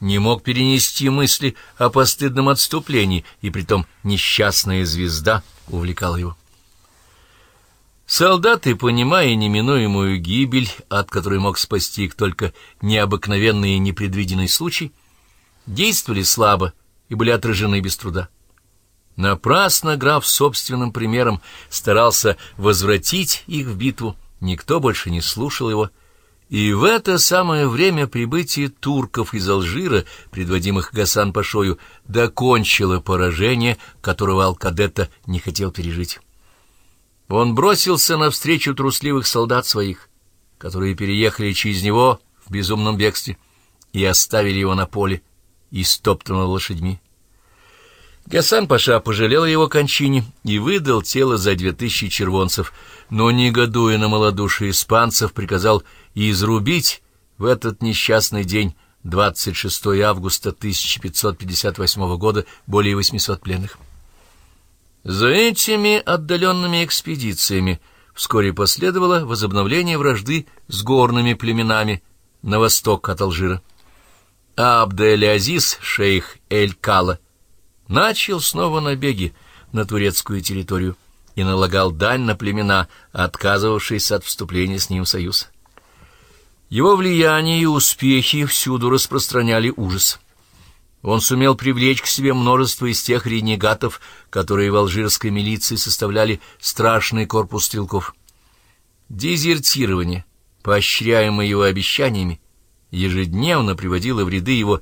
не мог перенести мысли о постыдном отступлении, и притом несчастная звезда увлекала его. Солдаты, понимая неминуемую гибель, от которой мог спасти их только необыкновенный и непредвиденный случай, действовали слабо и были отражены без труда. Напрасно граф собственным примером старался возвратить их в битву, никто больше не слушал его, и в это самое время прибытие турков из Алжира, предводимых Гасан Пашою, докончило поражение, которого Алкадета не хотел пережить. Он бросился навстречу трусливых солдат своих, которые переехали через него в безумном бегстве и оставили его на поле, истоптанного лошадьми. Гасан Паша пожалел его кончине и выдал тело за две тысячи червонцев, но, негодуя на малодушие испанцев, приказал изрубить в этот несчастный день 26 августа 1558 года более 800 пленных. За этими отдаленными экспедициями вскоре последовало возобновление вражды с горными племенами на восток от Алжира. Абд-эль-Азиз, шейх Эль-Кала, начал снова набеги на турецкую территорию и налагал дань на племена, отказывавшиеся от вступления с ним в союз. Его влияние и успехи всюду распространяли ужас. Он сумел привлечь к себе множество из тех ренегатов, которые в алжирской милиции составляли страшный корпус стрелков. Дезертирование, поощряемое его обещаниями, ежедневно приводило в ряды его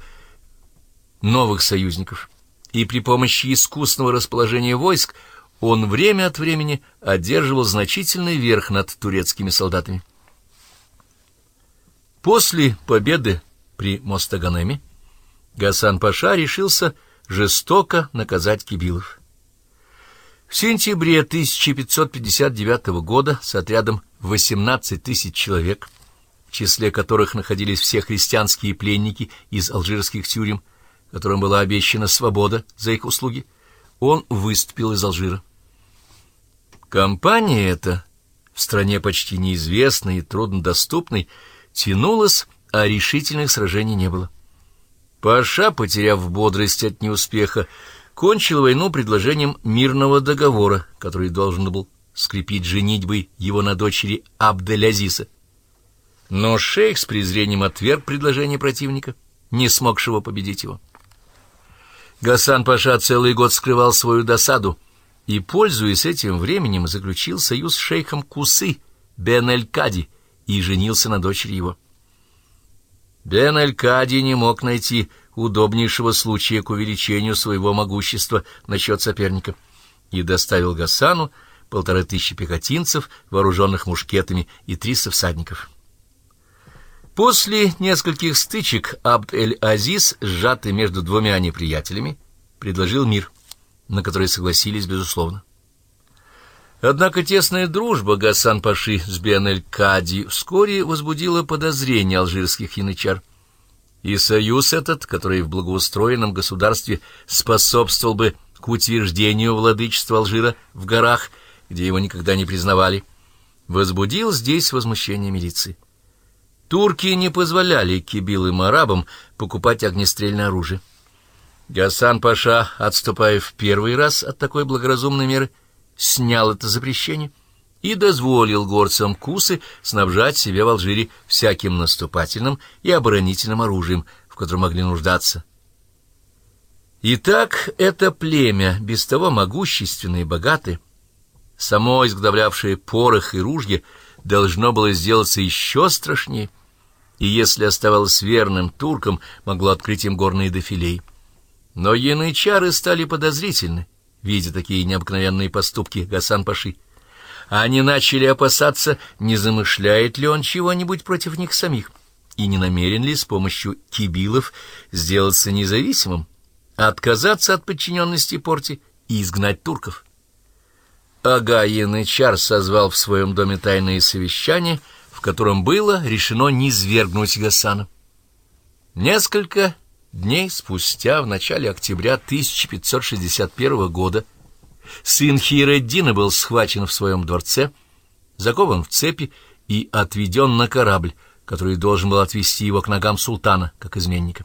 новых союзников, и при помощи искусного расположения войск он время от времени одерживал значительный верх над турецкими солдатами. После победы при Мостаганеме Гасан Паша решился жестоко наказать кибилов. В сентябре 1559 года с отрядом 18 тысяч человек, в числе которых находились все христианские пленники из алжирских тюрем, которым была обещана свобода за их услуги, он выступил из Алжира. Компания эта, в стране почти неизвестной и труднодоступной, тянулась, а решительных сражений не было. Паша, потеряв бодрость от неуспеха, кончил войну предложением мирного договора, который должен был скрепить женитьбой его на дочери Абдель-Азиса. Но шейх с презрением отверг предложение противника, не смогшего победить его. Гасан Паша целый год скрывал свою досаду и, пользуясь этим временем, заключил союз с шейхом Кусы Бен-эль-Кади и женился на дочери его. Бен-Аль-Кади не мог найти удобнейшего случая к увеличению своего могущества насчет соперника и доставил Гасану полторы тысячи пехотинцев, вооруженных мушкетами, и триста всадников. После нескольких стычек Абд-эль-Азиз, сжатый между двумя неприятелями, предложил мир, на который согласились безусловно. Однако тесная дружба Гасан-Паши с Бен-эль-Кади вскоре возбудила подозрения алжирских янычар. И союз этот, который в благоустроенном государстве способствовал бы к утверждению владычества Алжира в горах, где его никогда не признавали, возбудил здесь возмущение милиции. Турки не позволяли кибилым арабам покупать огнестрельное оружие. Гасан-Паша, отступая в первый раз от такой благоразумной меры, снял это запрещение и дозволил горцам Кусы снабжать себя в Алжире всяким наступательным и оборонительным оружием, в котором могли нуждаться. Итак, это племя, без того могущественное и богатое, само изготовлявшее порох и ружья, должно было сделаться еще страшнее, и если оставалось верным туркам, могло открыть им горные дефилей. Но янычары стали подозрительны, видя такие необыкновенные поступки Гасан-Паши. Они начали опасаться, не замышляет ли он чего-нибудь против них самих, и не намерен ли с помощью кибилов сделаться независимым, отказаться от подчиненности порте и изгнать турков. Ага Янычар созвал в своем доме тайное совещание, в котором было решено низвергнуть Гасана. Несколько Дней спустя, в начале октября 1561 года, сын Хиреддина был схвачен в своем дворце, закован в цепи и отведен на корабль, который должен был отвезти его к ногам султана, как изменника.